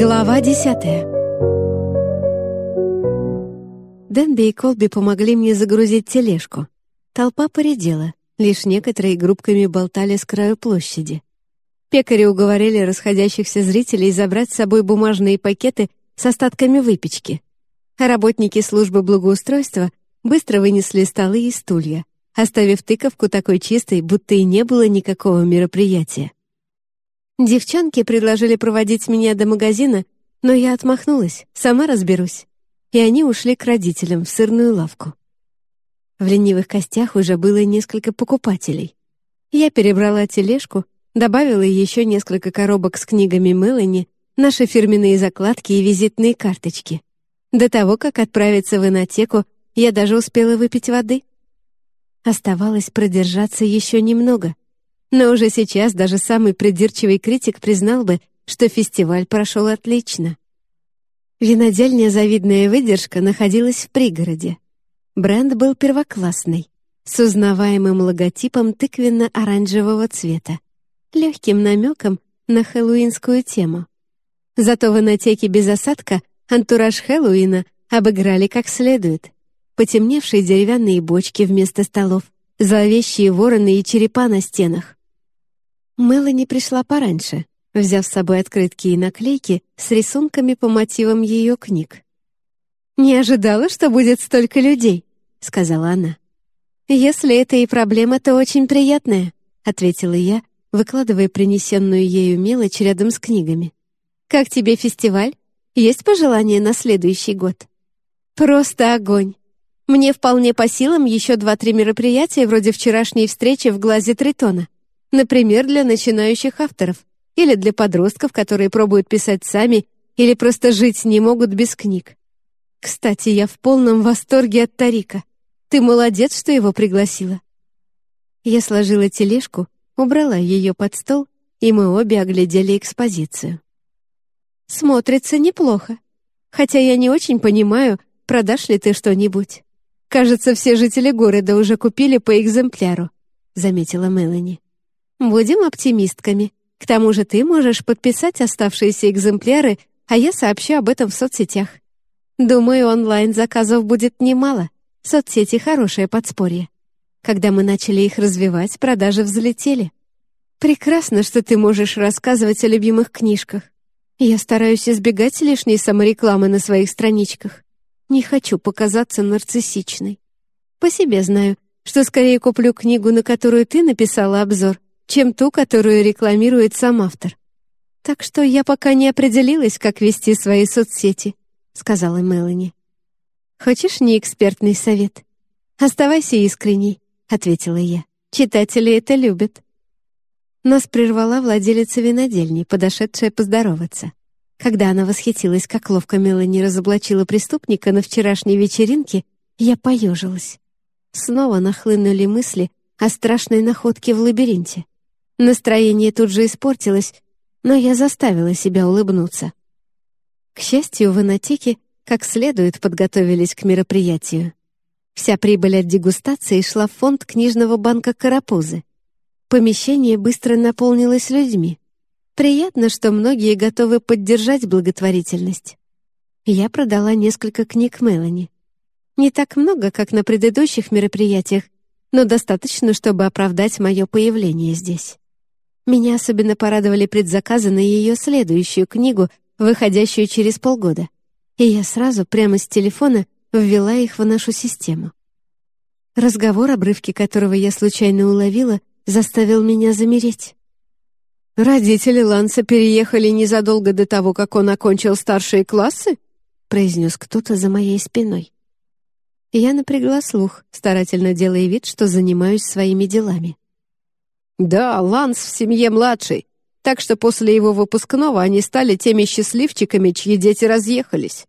Глава десятая Дэнби и Колби помогли мне загрузить тележку. Толпа поредела, лишь некоторые группками болтали с краю площади. Пекари уговорили расходящихся зрителей забрать с собой бумажные пакеты с остатками выпечки. Работники службы благоустройства быстро вынесли столы и стулья, оставив тыковку такой чистой, будто и не было никакого мероприятия. Девчонки предложили проводить меня до магазина, но я отмахнулась, сама разберусь. И они ушли к родителям в сырную лавку. В ленивых костях уже было несколько покупателей. Я перебрала тележку, добавила еще несколько коробок с книгами Мелани, наши фирменные закладки и визитные карточки. До того, как отправиться в инотеку, я даже успела выпить воды. Оставалось продержаться еще немного — но уже сейчас даже самый придирчивый критик признал бы, что фестиваль прошел отлично. Винодельня «Завидная выдержка» находилась в пригороде. Бренд был первоклассный, с узнаваемым логотипом тыквенно-оранжевого цвета, легким намеком на хэллоуинскую тему. Зато в инотеке без осадка антураж Хэллоуина обыграли как следует. Потемневшие деревянные бочки вместо столов, зловещие вороны и черепа на стенах. Мелани пришла пораньше, взяв с собой открытки и наклейки с рисунками по мотивам ее книг. «Не ожидала, что будет столько людей», — сказала она. «Если это и проблема, то очень приятная», — ответила я, выкладывая принесенную ею мелочь рядом с книгами. «Как тебе фестиваль? Есть пожелания на следующий год?» «Просто огонь! Мне вполне по силам еще два-три мероприятия вроде вчерашней встречи в глазе Тритона. Например, для начинающих авторов или для подростков, которые пробуют писать сами или просто жить не могут без книг. Кстати, я в полном восторге от Тарика. Ты молодец, что его пригласила. Я сложила тележку, убрала ее под стол, и мы обе оглядели экспозицию. Смотрится неплохо. Хотя я не очень понимаю, продашь ли ты что-нибудь. Кажется, все жители города уже купили по экземпляру, заметила Мелани. Будем оптимистками. К тому же ты можешь подписать оставшиеся экземпляры, а я сообщу об этом в соцсетях. Думаю, онлайн-заказов будет немало. Соцсети — хорошее подспорье. Когда мы начали их развивать, продажи взлетели. Прекрасно, что ты можешь рассказывать о любимых книжках. Я стараюсь избегать лишней саморекламы на своих страничках. Не хочу показаться нарциссичной. По себе знаю, что скорее куплю книгу, на которую ты написала обзор, чем ту, которую рекламирует сам автор. Так что я пока не определилась, как вести свои соцсети, сказала Мелани. Хочешь не экспертный совет? Оставайся искренней, ответила я. Читатели это любят. Нас прервала владелица винодельни, подошедшая поздороваться. Когда она восхитилась, как ловко Мелани разоблачила преступника на вчерашней вечеринке, я поежилась. Снова нахлынули мысли о страшной находке в лабиринте. Настроение тут же испортилось, но я заставила себя улыбнуться. К счастью, в Инотеке как следует подготовились к мероприятию. Вся прибыль от дегустации шла в фонд книжного банка «Карапузы». Помещение быстро наполнилось людьми. Приятно, что многие готовы поддержать благотворительность. Я продала несколько книг Мелани. Не так много, как на предыдущих мероприятиях, но достаточно, чтобы оправдать мое появление здесь. Меня особенно порадовали предзаказы на ее следующую книгу, выходящую через полгода. И я сразу, прямо с телефона, ввела их в нашу систему. Разговор, обрывки которого я случайно уловила, заставил меня замереть. «Родители Ланса переехали незадолго до того, как он окончил старшие классы?» произнес кто-то за моей спиной. Я напрягла слух, старательно делая вид, что занимаюсь своими делами. Да, Ланс в семье младший, так что после его выпускного они стали теми счастливчиками, чьи дети разъехались.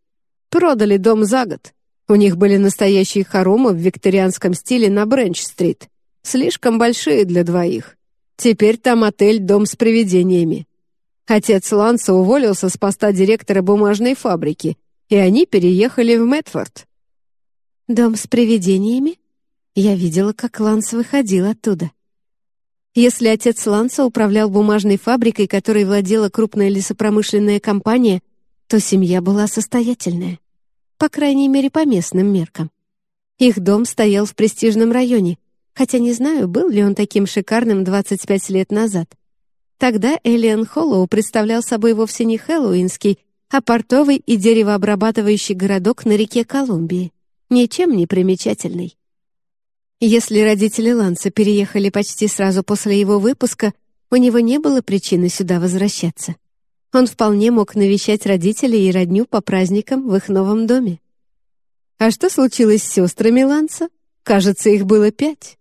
Продали дом за год. У них были настоящие хоромы в викторианском стиле на Бренч-стрит. Слишком большие для двоих. Теперь там отель-дом с привидениями. Отец Ланса уволился с поста директора бумажной фабрики, и они переехали в Мэтфорд. «Дом с привидениями?» Я видела, как Ланс выходил оттуда. Если отец Ланса управлял бумажной фабрикой, которой владела крупная лесопромышленная компания, то семья была состоятельная. По крайней мере, по местным меркам. Их дом стоял в престижном районе, хотя не знаю, был ли он таким шикарным 25 лет назад. Тогда Элиан Холлоу представлял собой вовсе не хэллоуинский, а портовый и деревообрабатывающий городок на реке Колумбии, ничем не примечательный. Если родители Ланса переехали почти сразу после его выпуска, у него не было причины сюда возвращаться. Он вполне мог навещать родителей и родню по праздникам в их новом доме. А что случилось с сестрами Ланса? Кажется, их было пять.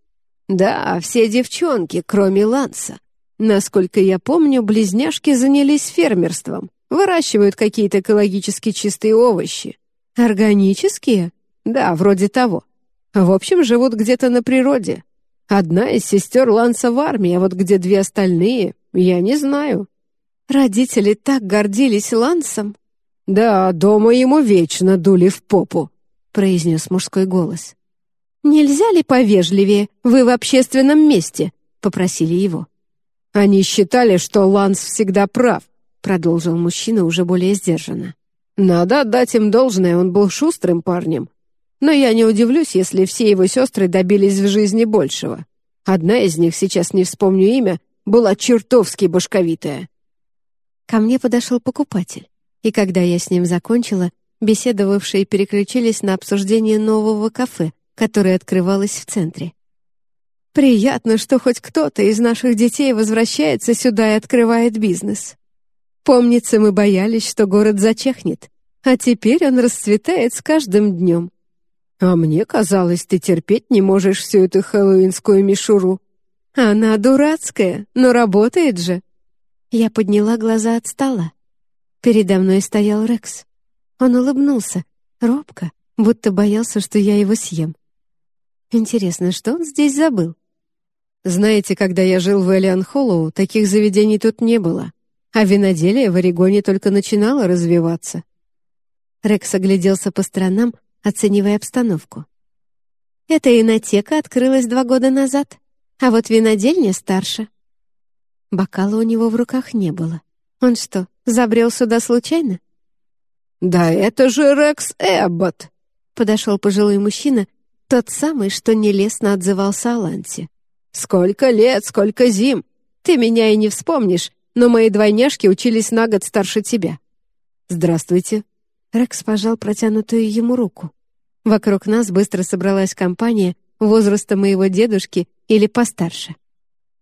Да, все девчонки, кроме Ланса. Насколько я помню, близняшки занялись фермерством, выращивают какие-то экологически чистые овощи. Органические? Да, вроде того. В общем, живут где-то на природе. Одна из сестер Ланса в армии, а вот где две остальные, я не знаю. Родители так гордились Лансом. «Да, дома ему вечно дули в попу», — произнес мужской голос. «Нельзя ли повежливее? Вы в общественном месте», — попросили его. «Они считали, что Ланс всегда прав», — продолжил мужчина уже более сдержанно. «Надо отдать им должное, он был шустрым парнем. Но я не удивлюсь, если все его сестры добились в жизни большего. Одна из них, сейчас не вспомню имя, была чертовски башковитая». Ко мне подошел покупатель, и когда я с ним закончила, беседовавшие переключились на обсуждение нового кафе, которое открывалось в центре. Приятно, что хоть кто-то из наших детей возвращается сюда и открывает бизнес. Помнится, мы боялись, что город зачахнет, а теперь он расцветает с каждым днем. А мне казалось, ты терпеть не можешь всю эту хэллоуинскую мишуру. Она дурацкая, но работает же. Я подняла глаза от стола. Передо мной стоял Рекс. Он улыбнулся, робко, будто боялся, что я его съем. Интересно, что он здесь забыл? Знаете, когда я жил в Элиан Холлоу, таких заведений тут не было, а виноделие в Орегоне только начинало развиваться. Рекс огляделся по сторонам, оценивая обстановку. Эта инотека открылась два года назад, а вот винодельня старше. Бокала у него в руках не было. Он что, забрел сюда случайно? «Да это же Рекс Эббот!» Подошел пожилой мужчина, тот самый, что нелестно отзывался о Лансе. «Сколько лет, сколько зим! Ты меня и не вспомнишь, но мои двойняшки учились на год старше тебя». «Здравствуйте». Рекс пожал протянутую ему руку. Вокруг нас быстро собралась компания возраста моего дедушки или постарше.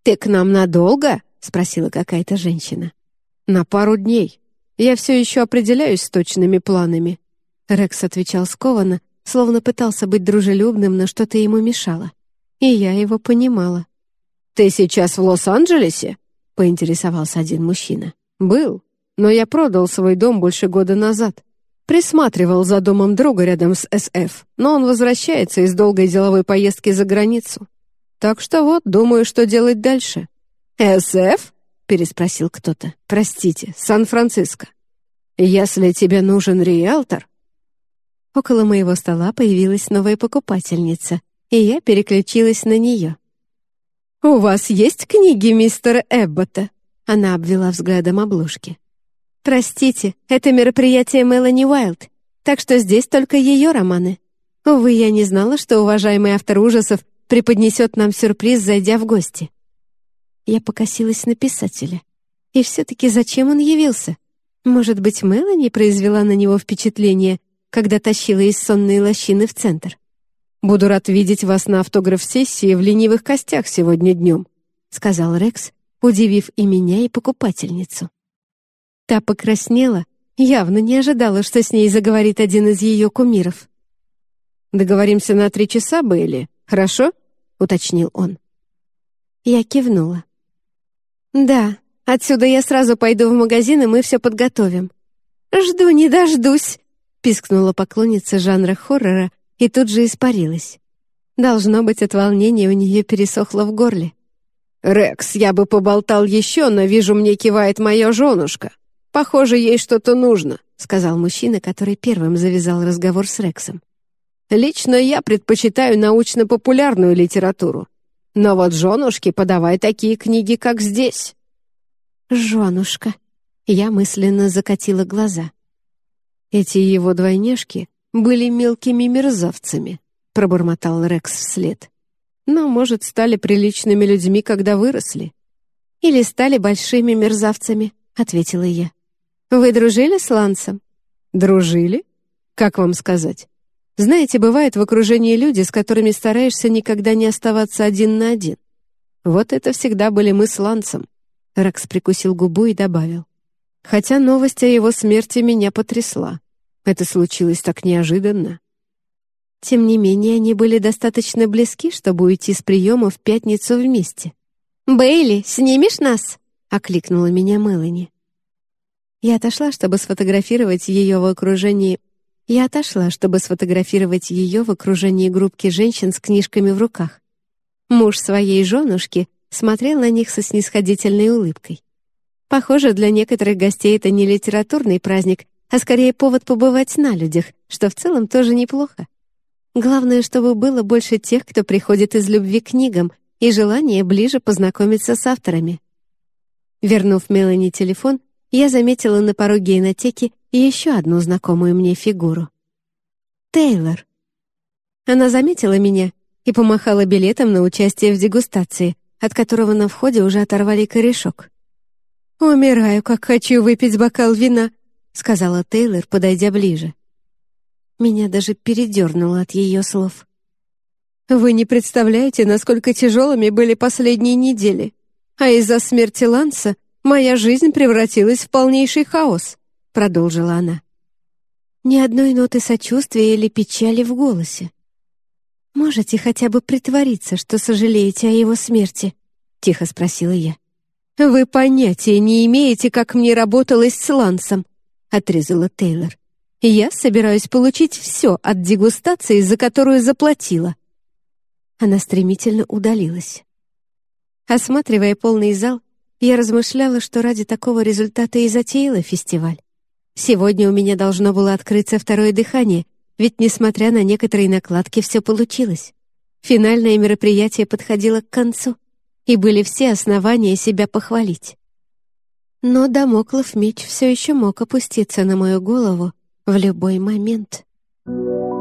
«Ты к нам надолго?» — спросила какая-то женщина. «На пару дней. Я все еще определяюсь с точными планами». Рекс отвечал скованно, словно пытался быть дружелюбным, но что-то ему мешало. И я его понимала. «Ты сейчас в Лос-Анджелесе?» — поинтересовался один мужчина. «Был, но я продал свой дом больше года назад. Присматривал за домом друга рядом с СФ, но он возвращается из долгой деловой поездки за границу. Так что вот, думаю, что делать дальше». «СФ?» — переспросил кто-то. «Простите, Сан-Франциско. Если тебе нужен риэлтор, Около моего стола появилась новая покупательница, и я переключилась на нее. «У вас есть книги мистера Эббота?» Она обвела взглядом обложки. «Простите, это мероприятие Мелани Уайлд, так что здесь только ее романы. Увы, я не знала, что уважаемый автор ужасов преподнесет нам сюрприз, зайдя в гости». Я покосилась на писателя. И все-таки зачем он явился? Может быть, Мелани произвела на него впечатление, когда тащила из сонной лощины в центр. «Буду рад видеть вас на автограф-сессии в ленивых костях сегодня днем», сказал Рекс, удивив и меня, и покупательницу. Та покраснела, явно не ожидала, что с ней заговорит один из ее кумиров. «Договоримся на три часа, Бейли, хорошо?» — уточнил он. Я кивнула. «Да, отсюда я сразу пойду в магазин, и мы все подготовим». «Жду не дождусь», пискнула поклонница жанра хоррора и тут же испарилась. Должно быть, от волнения у нее пересохло в горле. «Рекс, я бы поболтал еще, но вижу, мне кивает моя женушка. Похоже, ей что-то нужно», — сказал мужчина, который первым завязал разговор с Рексом. «Лично я предпочитаю научно-популярную литературу. Но вот женушке подавай такие книги, как здесь». «Женушка». Я мысленно закатила глаза. Эти его двойняшки были мелкими мерзавцами, пробормотал Рекс вслед. Но, может, стали приличными людьми, когда выросли. Или стали большими мерзавцами, ответила я. Вы дружили с Лансом? Дружили? Как вам сказать? Знаете, бывает в окружении люди, с которыми стараешься никогда не оставаться один на один. Вот это всегда были мы с Лансом. Рекс прикусил губу и добавил. Хотя новость о его смерти меня потрясла. Это случилось так неожиданно. Тем не менее, они были достаточно близки, чтобы уйти с приема в пятницу вместе. «Бейли, снимешь нас?» — окликнула меня Мелани. Я отошла, чтобы сфотографировать ее в окружении... Я отошла, чтобы сфотографировать ее в окружении группки женщин с книжками в руках. Муж своей женушки смотрел на них со снисходительной улыбкой. Похоже, для некоторых гостей это не литературный праздник, а скорее повод побывать на людях, что в целом тоже неплохо. Главное, чтобы было больше тех, кто приходит из любви к книгам и желания ближе познакомиться с авторами. Вернув Мелани телефон, я заметила на пороге инотеки еще одну знакомую мне фигуру. Тейлор. Она заметила меня и помахала билетом на участие в дегустации, от которого на входе уже оторвали корешок. «Умираю, как хочу выпить бокал вина», сказала Тейлор, подойдя ближе. Меня даже передернуло от ее слов. «Вы не представляете, насколько тяжелыми были последние недели. А из-за смерти Ланса моя жизнь превратилась в полнейший хаос», — продолжила она. Ни одной ноты сочувствия или печали в голосе. «Можете хотя бы притвориться, что сожалеете о его смерти?» — тихо спросила я. «Вы понятия не имеете, как мне работалось с Лансом», — отрезала Тейлор. «Я собираюсь получить все от дегустации, за которую заплатила». Она стремительно удалилась. Осматривая полный зал, я размышляла, что ради такого результата и затеяла фестиваль. Сегодня у меня должно было открыться второе дыхание, ведь, несмотря на некоторые накладки, все получилось. Финальное мероприятие подходило к концу, и были все основания себя похвалить. Но домоклов меч все еще мог опуститься на мою голову в любой момент. Thank you.